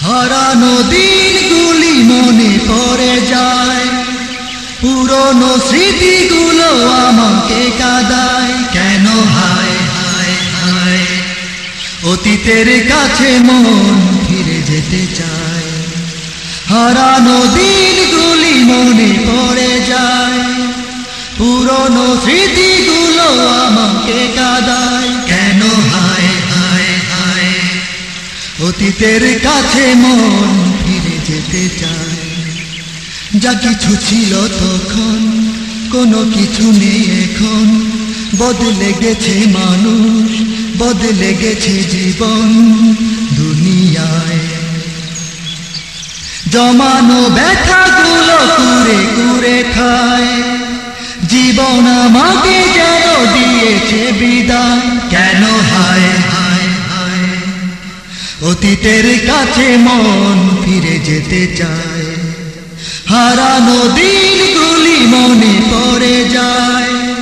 হারানো দিনগুলি মনে পড়ে যায়। পুরনো স্মৃতিগুলো আমাকে কাদায়। কেন হায় হায় হায়? অতীতের কাছে মন ফিরে যেতে চায়। হারানো দিনগুলি মনে পড়ে যায়। পুরনো স্মৃতিগুলো আমাকে কাদায়। অতীতের কাছে মন ফিরে যেতে চায়। যা কিছু ছিল তখন, কোনো কিছু নেই এখন। বদলে গেছে মানুষ, বদলে গেছে জীবন দুনিয়ায়। জমানো ব্যথাগুলো কুরে কুরে খায়। জীবন আমাকে যেন দিয়েছে বিদায়? কেন হায় হায় হায়? অতীতের কাছে মন ফিরে যেতে চায়। হারানো দিনগুলি মনে পড়ে যায়।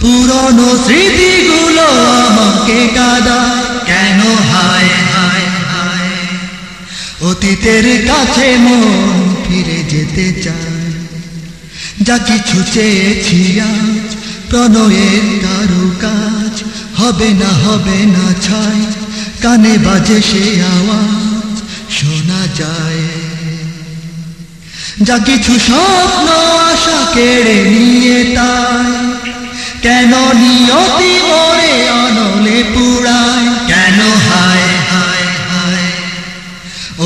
পুরনো স্মৃতিগুলো আমাকে কাদায়। কেন হায় হায় হায়? অতীতের কাছে মন ফিরে যেতে চায়। যা কিছু চেয়েছি আজ, প্রণয়ের কারও কাজ হবে না হবে না ছাই কানে বাজে সে আওয়াজ, শোনা যায়। যা কিছু স্বপ্ন আশা কেড়ে নিয়ে তাই, কেন নিয়তি মরে অনলে পুরায় কেন হায় হায় হায়।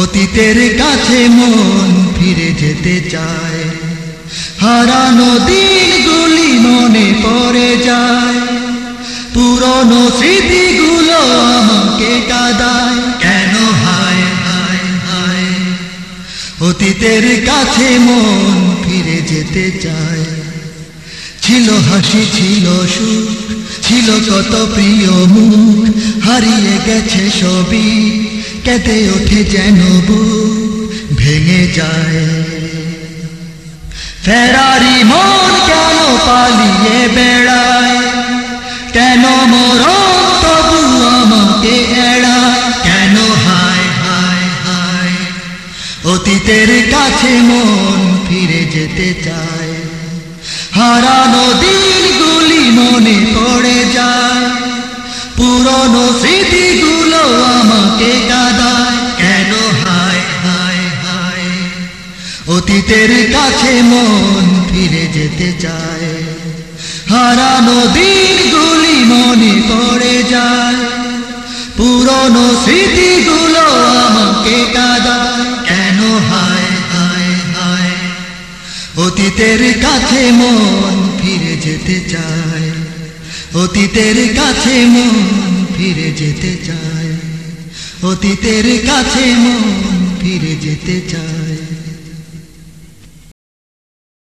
অতীতের কাছে মন ফিরে যেতে চায়, হারানো দিনগুলি মনে পড়ে যায়, পুরনো স্মৃতিগুলো কাদায় কেন হায় হায় হায়? অতীতের কাছে মন ফিরে যেতে চায়। ছিল হাসি, ছিল সুখ, ছিল কত প্রিয় মুখ। হারিয়ে গেছে সবই, কেঁদে ওঠে যেন বুক। ভেঙে যায়। ফেরারি মন কেন পালিয়ে বেড়ায়? কেন মরণ অতীতের কাছে মন ফিরে যেতে চায়। হারানো দিনগুলি মনে পড়ে যায়। পুরনো স্মৃতিগুলো আমাকে কাদায়। কেন হায় হায় হায়? অতীতের কাছে মন ফিরে যেতে চায়। হারানো দিনগুলি মনে পড়ে যায়। পুরনো স্মৃতিগুলো অতীতের কাছে মন ফিরে যেতে চায়। অতীতের কাছে মন ফিরে যেতে চায়। অতীতের কাছে মন ফিরে যেতে চায়।